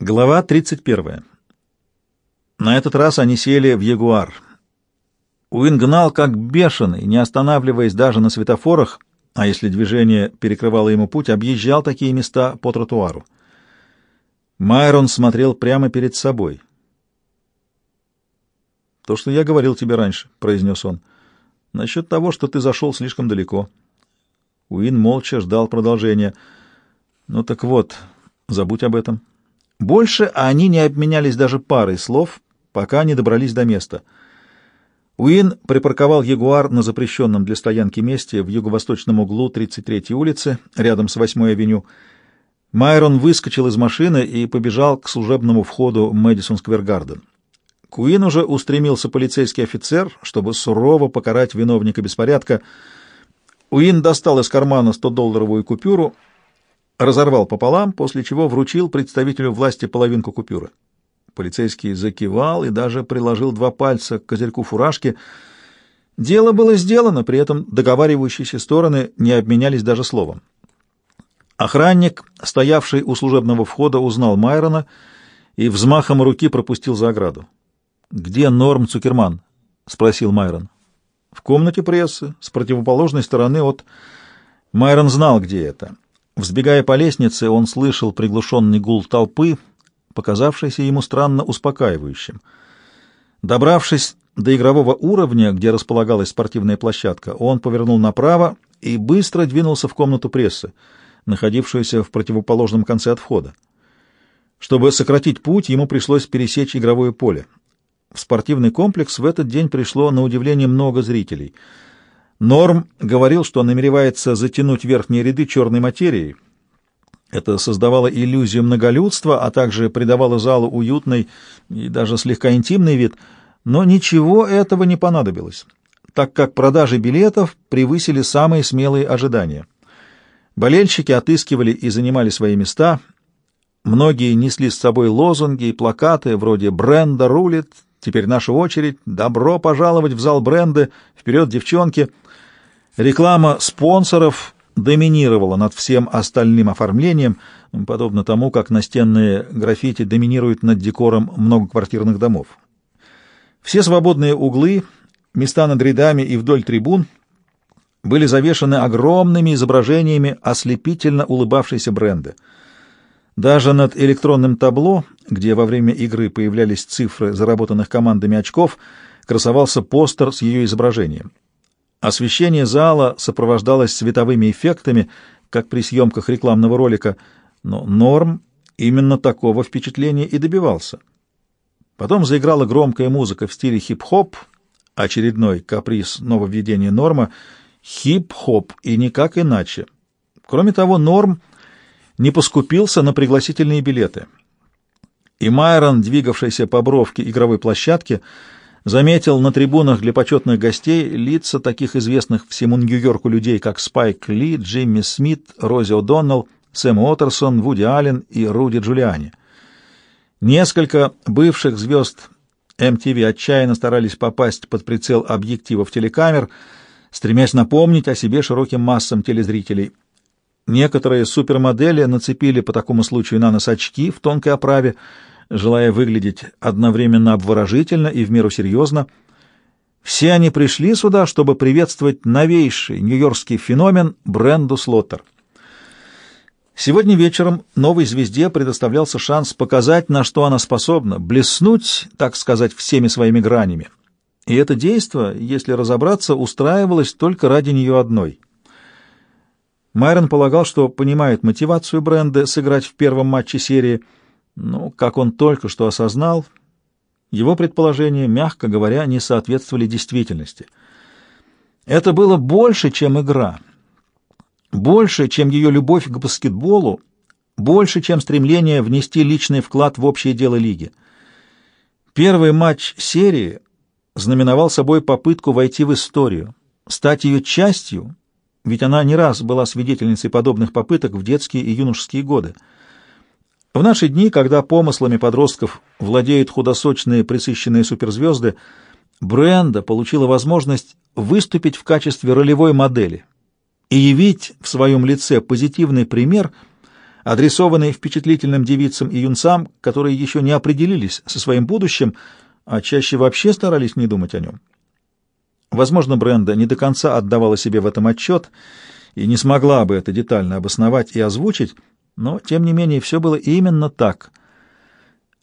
Глава 31. На этот раз они сели в Ягуар. Уин гнал как бешеный, не останавливаясь даже на светофорах, а если движение перекрывало ему путь, объезжал такие места по тротуару. Майрон смотрел прямо перед собой. «То, что я говорил тебе раньше», — произнес он, — «насчет того, что ты зашел слишком далеко». Уин молча ждал продолжения. «Ну так вот, забудь об этом». Больше они не обменялись даже парой слов, пока не добрались до места. Уин припарковал «Ягуар» на запрещенном для стоянки месте в юго-восточном углу 33-й улицы, рядом с 8-й авеню. Майрон выскочил из машины и побежал к служебному входу Мэдисон Сквер Гарден. К Уин уже устремился полицейский офицер, чтобы сурово покарать виновника беспорядка. Уин достал из кармана 100-долларовую купюру — разорвал пополам, после чего вручил представителю власти половинку купюры. Полицейский закивал и даже приложил два пальца к козырьку фуражки. Дело было сделано, при этом договаривающиеся стороны не обменялись даже словом. Охранник, стоявший у служебного входа, узнал Майрона и взмахом руки пропустил за ограду. «Где Норм Цукерман?» — спросил Майрон. «В комнате прессы, с противоположной стороны от...» Майрон знал, где это. Взбегая по лестнице, он слышал приглушенный гул толпы, показавшийся ему странно успокаивающим. Добравшись до игрового уровня, где располагалась спортивная площадка, он повернул направо и быстро двинулся в комнату прессы, находившуюся в противоположном конце от входа. Чтобы сократить путь, ему пришлось пересечь игровое поле. В спортивный комплекс в этот день пришло, на удивление, много зрителей — Норм говорил, что намеревается затянуть верхние ряды черной материей. Это создавало иллюзию многолюдства, а также придавало залу уютный и даже слегка интимный вид, но ничего этого не понадобилось, так как продажи билетов превысили самые смелые ожидания. Болельщики отыскивали и занимали свои места, многие несли с собой лозунги и плакаты вроде «Бренда рулит», «Теперь наша очередь», «Добро пожаловать в зал бренда», «Вперед, девчонки», Реклама спонсоров доминировала над всем остальным оформлением, подобно тому, как настенные граффити доминируют над декором многоквартирных домов. Все свободные углы, места над рядами и вдоль трибун были завешаны огромными изображениями ослепительно улыбавшейся бренды. Даже над электронным табло, где во время игры появлялись цифры заработанных командами очков, красовался постер с ее изображением — Освещение зала сопровождалось световыми эффектами, как при съемках рекламного ролика, но Норм именно такого впечатления и добивался. Потом заиграла громкая музыка в стиле хип-хоп, очередной каприз нововведения Норма, хип-хоп и никак иначе. Кроме того, Норм не поскупился на пригласительные билеты. И Майрон, двигавшийся по бровке игровой площадки, заметил на трибунах для почетных гостей лица таких известных всему Нью-Йорку людей, как Спайк Ли, Джимми Смит, Рози О'Доннелл, Сэм Уотерсон, Вуди Аллен и Руди Джулиани. Несколько бывших звезд MTV отчаянно старались попасть под прицел объективов телекамер, стремясь напомнить о себе широким массам телезрителей. Некоторые супермодели нацепили по такому случаю на нос очки в тонкой оправе, желая выглядеть одновременно обворожительно и в меру серьезно. Все они пришли сюда, чтобы приветствовать новейший нью-йоркский феномен Бренду Слоттер. Сегодня вечером новой звезде предоставлялся шанс показать, на что она способна, блеснуть, так сказать, всеми своими гранями. И это действо, если разобраться, устраивалось только ради нее одной. Майрон полагал, что понимает мотивацию Бренды сыграть в первом матче серии – но, как он только что осознал, его предположения, мягко говоря, не соответствовали действительности. Это было больше, чем игра, больше, чем ее любовь к баскетболу, больше, чем стремление внести личный вклад в общее дело лиги. Первый матч серии знаменовал собой попытку войти в историю, стать ее частью, ведь она не раз была свидетельницей подобных попыток в детские и юношеские годы. В наши дни, когда помыслами подростков владеют худосочные присыщенные суперзвезды, Бренда получила возможность выступить в качестве ролевой модели и явить в своем лице позитивный пример, адресованный впечатлительным девицам и юнцам, которые еще не определились со своим будущим, а чаще вообще старались не думать о нем. Возможно, Бренда не до конца отдавала себе в этом отчет и не смогла бы это детально обосновать и озвучить, но, тем не менее, все было именно так.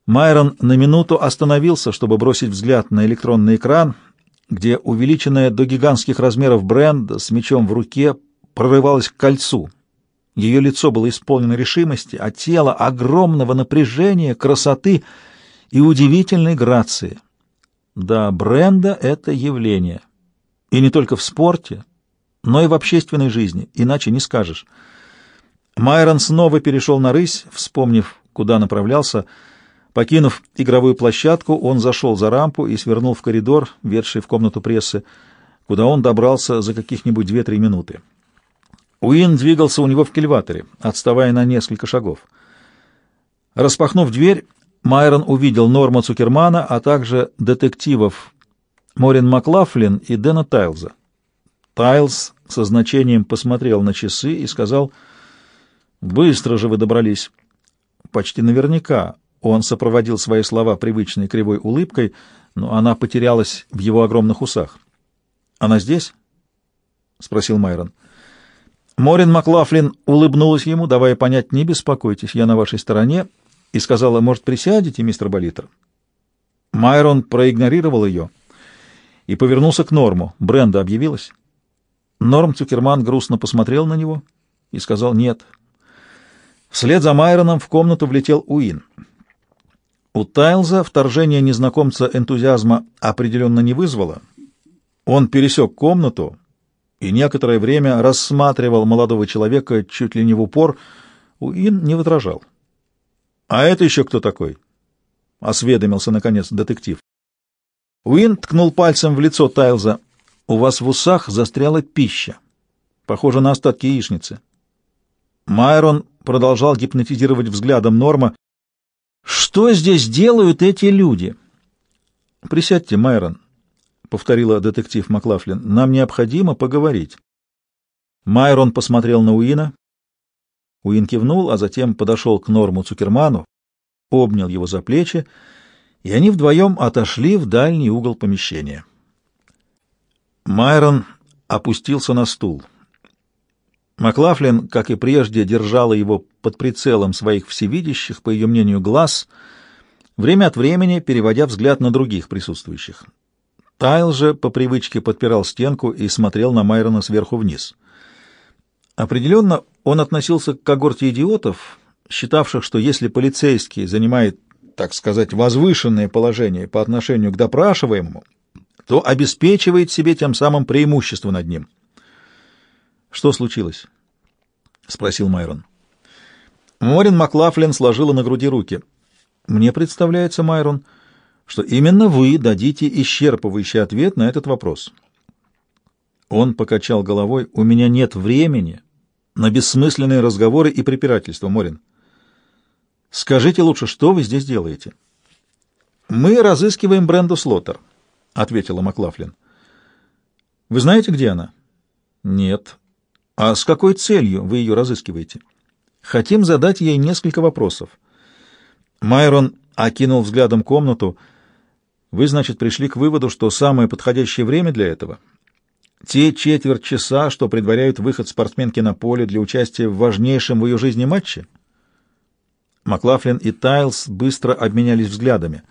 Майрон на минуту остановился, чтобы бросить взгляд на электронный экран, где увеличенная до гигантских размеров Бренда с мечом в руке прорывалась к кольцу. Ее лицо было исполнено решимости, а тело — огромного напряжения, красоты и удивительной грации. Да, Бренда — это явление. И не только в спорте, но и в общественной жизни, иначе не скажешь. Майрон снова перешел на рысь, вспомнив, куда направлялся. Покинув игровую площадку, он зашел за рампу и свернул в коридор, ведший в комнату прессы, куда он добрался за каких-нибудь две-три минуты. Уин двигался у него в кильваторе, отставая на несколько шагов. Распахнув дверь, Майрон увидел Норма Цукермана, а также детективов Морин Маклафлин и Дэна Тайлза. Тайлз со значением посмотрел на часы и сказал, «Быстро же вы добрались». Почти наверняка он сопроводил свои слова привычной кривой улыбкой, но она потерялась в его огромных усах. «Она здесь?» — спросил Майрон. Морин Маклафлин улыбнулась ему, давая понять, «Не беспокойтесь, я на вашей стороне», и сказала, «Может, присядете, мистер Болитер?» Майрон проигнорировал ее — и повернулся к Норму. Бренда объявилась. Норм Цукерман грустно посмотрел на него и сказал «нет». Вслед за Майроном в комнату влетел Уин. У Тайлза вторжение незнакомца энтузиазма определенно не вызвало. Он пересек комнату и некоторое время рассматривал молодого человека чуть ли не в упор. Уин не возражал. «А это еще кто такой?» — осведомился, наконец, детектив. Уин ткнул пальцем в лицо Тайлза. «У вас в усах застряла пища. Похоже на остатки яичницы». Майрон продолжал гипнотизировать взглядом Норма. «Что здесь делают эти люди?» «Присядьте, Майрон», — повторила детектив Маклафлин. «Нам необходимо поговорить». Майрон посмотрел на Уина. Уин кивнул, а затем подошел к Норму Цукерману, обнял его за плечи и они вдвоем отошли в дальний угол помещения. Майрон опустился на стул. Маклафлин, как и прежде, держала его под прицелом своих всевидящих, по ее мнению, глаз, время от времени переводя взгляд на других присутствующих. Тайл же по привычке подпирал стенку и смотрел на Майрона сверху вниз. Определенно, он относился к когорте идиотов, считавших, что если полицейский занимает так сказать, возвышенное положение по отношению к допрашиваемому, то обеспечивает себе тем самым преимущество над ним. «Что случилось?» — спросил Майрон. Морин Маклафлин сложила на груди руки. «Мне представляется, Майрон, что именно вы дадите исчерпывающий ответ на этот вопрос». Он покачал головой. «У меня нет времени на бессмысленные разговоры и препирательства, Морин». Скажите лучше, что вы здесь делаете? Мы разыскиваем Бренду Слоттер, ответила Маклафлин. Вы знаете, где она? Нет. А с какой целью вы ее разыскиваете? Хотим задать ей несколько вопросов. Майрон окинул взглядом комнату. Вы, значит, пришли к выводу, что самое подходящее время для этого — те четверть часа, что предваряют выход спортсменки на поле для участия в важнейшем в ее жизни матче? Маклафлин и Тайлс быстро обменялись взглядами.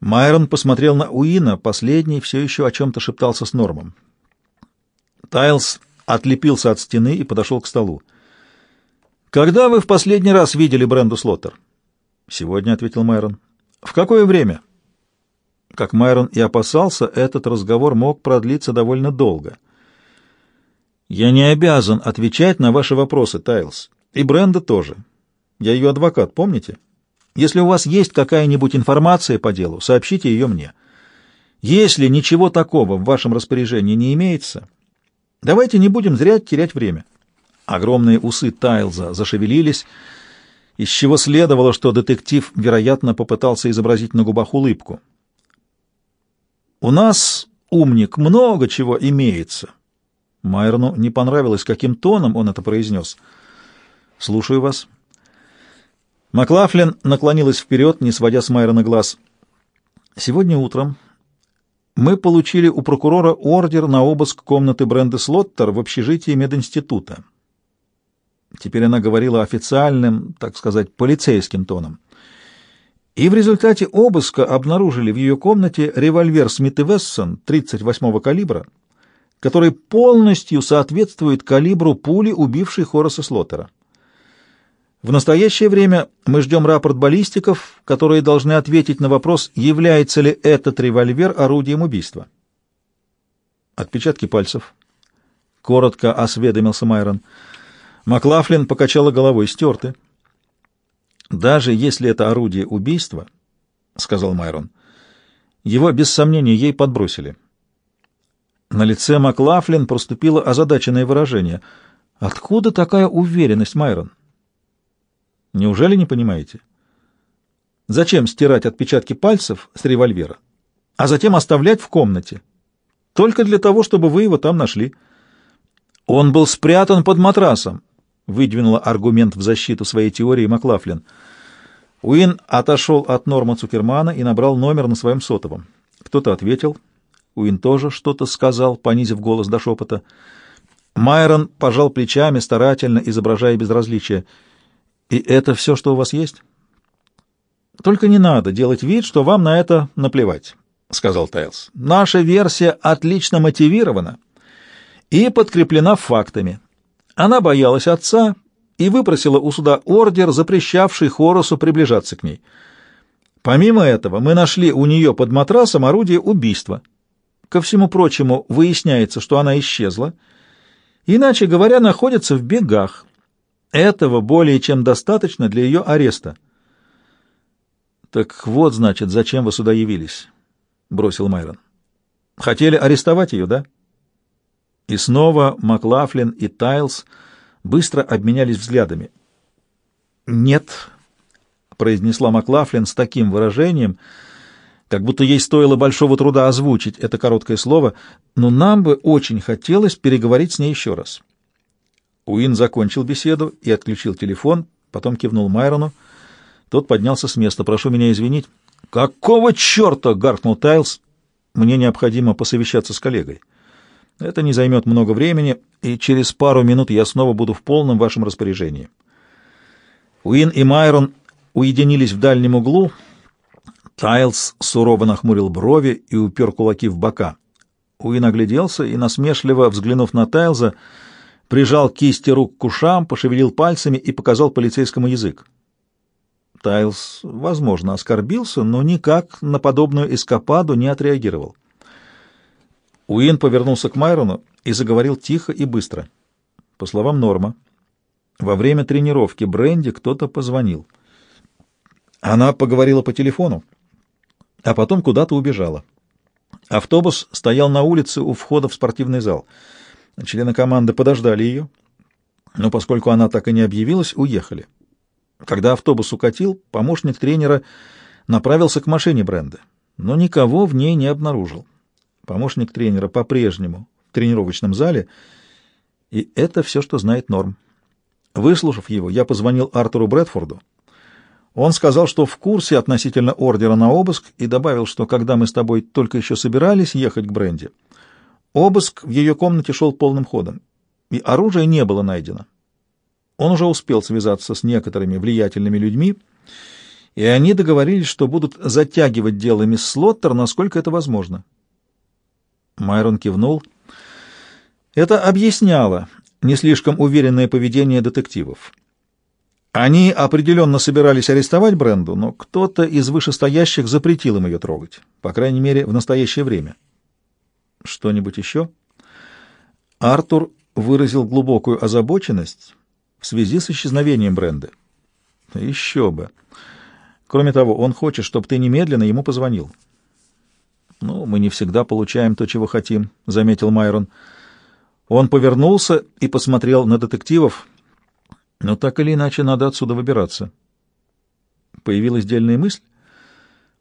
Майрон посмотрел на Уина, последний все еще о чем-то шептался с Нормом. Тайлс отлепился от стены и подошел к столу. «Когда вы в последний раз видели Бренду Слоттер?» «Сегодня», — ответил Майрон. «В какое время?» Как Майрон и опасался, этот разговор мог продлиться довольно долго. «Я не обязан отвечать на ваши вопросы, Тайлс. И Бренда тоже. Я ее адвокат, помните? Если у вас есть какая-нибудь информация по делу, сообщите ее мне. Если ничего такого в вашем распоряжении не имеется, давайте не будем зря терять время. Огромные усы Тайлза зашевелились, из чего следовало, что детектив, вероятно, попытался изобразить на губах улыбку. «У нас, умник, много чего имеется». Майерну не понравилось, каким тоном он это произнес. «Слушаю вас». Маклафлин наклонилась вперед, не сводя с Майрона глаз. «Сегодня утром мы получили у прокурора ордер на обыск комнаты Бренды Слоттер в общежитии мединститута. Теперь она говорила официальным, так сказать, полицейским тоном. И в результате обыска обнаружили в ее комнате револьвер Смит и Вессон 38-го калибра, который полностью соответствует калибру пули, убившей Хораса Слоттера. В настоящее время мы ждем рапорт баллистиков, которые должны ответить на вопрос, является ли этот револьвер орудием убийства. Отпечатки пальцев. Коротко осведомился Майрон. Маклафлин покачала головой, стерты. «Даже если это орудие убийства, — сказал Майрон, — его, без сомнения, ей подбросили». На лице Маклафлин проступило озадаченное выражение. «Откуда такая уверенность, Майрон?» Неужели не понимаете? Зачем стирать отпечатки пальцев с револьвера, а затем оставлять в комнате? Только для того, чтобы вы его там нашли. Он был спрятан под матрасом, выдвинула аргумент в защиту своей теории Маклафлин. Уин отошел от Норма Цукермана и набрал номер на своем сотовом. Кто-то ответил. Уин тоже что-то сказал, понизив голос до шепота. Майрон пожал плечами, старательно изображая безразличие — и это все, что у вас есть? Только не надо делать вид, что вам на это наплевать, сказал Тайлс. Наша версия отлично мотивирована и подкреплена фактами. Она боялась отца и выпросила у суда ордер, запрещавший Хоросу приближаться к ней. Помимо этого, мы нашли у нее под матрасом орудие убийства. Ко всему прочему, выясняется, что она исчезла, иначе говоря, находится в бегах. Этого более чем достаточно для ее ареста. «Так вот, значит, зачем вы сюда явились?» — бросил Майрон. «Хотели арестовать ее, да?» И снова Маклафлин и Тайлс быстро обменялись взглядами. «Нет», — произнесла Маклафлин с таким выражением, как будто ей стоило большого труда озвучить это короткое слово, но нам бы очень хотелось переговорить с ней еще раз. Уин закончил беседу и отключил телефон, потом кивнул Майрону. Тот поднялся с места. «Прошу меня извинить». «Какого черта?» — гаркнул Тайлс. «Мне необходимо посовещаться с коллегой. Это не займет много времени, и через пару минут я снова буду в полном вашем распоряжении». Уин и Майрон уединились в дальнем углу. Тайлс сурово нахмурил брови и упер кулаки в бока. Уин огляделся и, насмешливо взглянув на Тайлза, прижал кисти рук к ушам, пошевелил пальцами и показал полицейскому язык. Тайлс, возможно, оскорбился, но никак на подобную эскападу не отреагировал. Уин повернулся к Майрону и заговорил тихо и быстро. По словам Норма, во время тренировки Бренди кто-то позвонил. Она поговорила по телефону, а потом куда-то убежала. Автобус стоял на улице у входа в спортивный зал — Члены команды подождали ее, но поскольку она так и не объявилась, уехали. Когда автобус укатил, помощник тренера направился к машине Бренда, но никого в ней не обнаружил. Помощник тренера по-прежнему в тренировочном зале, и это все, что знает Норм. Выслушав его, я позвонил Артуру Брэдфорду. Он сказал, что в курсе относительно ордера на обыск, и добавил, что когда мы с тобой только еще собирались ехать к Бренде, Обыск в ее комнате шел полным ходом, и оружия не было найдено. Он уже успел связаться с некоторыми влиятельными людьми, и они договорились, что будут затягивать дело мисс Слоттер, насколько это возможно. Майрон кивнул. Это объясняло не слишком уверенное поведение детективов. Они определенно собирались арестовать Бренду, но кто-то из вышестоящих запретил им ее трогать, по крайней мере, в настоящее время. Что-нибудь еще? Артур выразил глубокую озабоченность в связи с исчезновением Бренды. Еще бы. Кроме того, он хочет, чтобы ты немедленно ему позвонил. Ну, мы не всегда получаем то, чего хотим, заметил Майрон. Он повернулся и посмотрел на детективов. Но так или иначе надо отсюда выбираться. Появилась дельная мысль.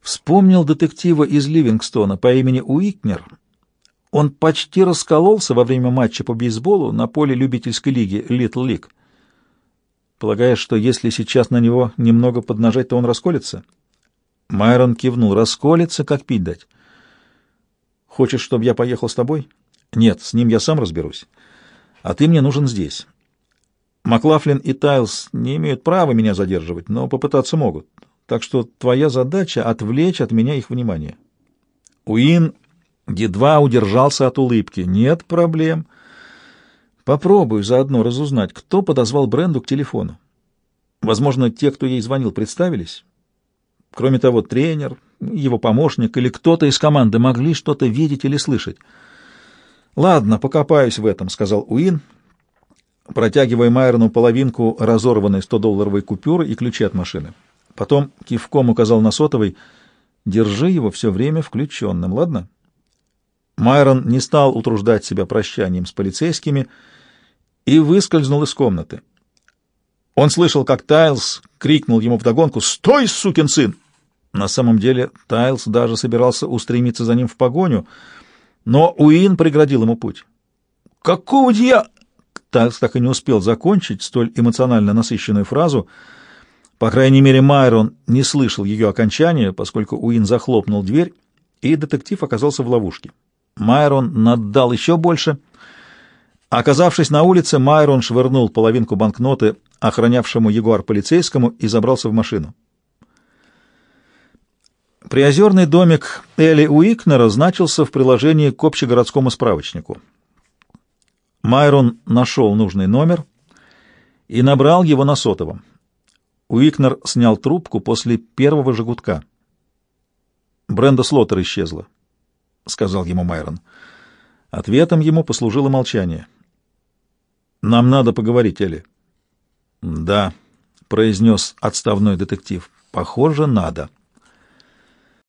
Вспомнил детектива из Ливингстона по имени Уикнер он почти раскололся во время матча по бейсболу на поле любительской лиги Little League. Полагаешь, что если сейчас на него немного поднажать, то он расколется? Майрон кивнул. Расколется, как пить дать. Хочешь, чтобы я поехал с тобой? Нет, с ним я сам разберусь. А ты мне нужен здесь. Маклафлин и Тайлс не имеют права меня задерживать, но попытаться могут. Так что твоя задача — отвлечь от меня их внимание. Уин едва удержался от улыбки. Нет проблем. Попробую заодно разузнать, кто подозвал Бренду к телефону. Возможно, те, кто ей звонил, представились. Кроме того, тренер, его помощник или кто-то из команды могли что-то видеть или слышать. «Ладно, покопаюсь в этом», — сказал Уин, протягивая Майерну половинку разорванной 100-долларовой купюры и ключи от машины. Потом кивком указал на сотовый. «Держи его все время включенным, ладно?» Майрон не стал утруждать себя прощанием с полицейскими и выскользнул из комнаты. Он слышал, как Тайлс крикнул ему вдогонку «Стой, сукин сын!» На самом деле Тайлс даже собирался устремиться за ним в погоню, но Уин преградил ему путь. «Какого я...» Тайлс так и не успел закончить столь эмоционально насыщенную фразу. По крайней мере, Майрон не слышал ее окончания, поскольку Уин захлопнул дверь, и детектив оказался в ловушке. Майрон наддал еще больше. Оказавшись на улице, Майрон швырнул половинку банкноты охранявшему Ягуар полицейскому и забрался в машину. Приозерный домик Элли Уикнера значился в приложении к общегородскому справочнику. Майрон нашел нужный номер и набрал его на сотовом. Уикнер снял трубку после первого же «Бренда Слоттер исчезла», — сказал ему Майрон. Ответом ему послужило молчание. «Нам надо поговорить, Элли». «Да», — произнес отставной детектив, — «похоже, надо».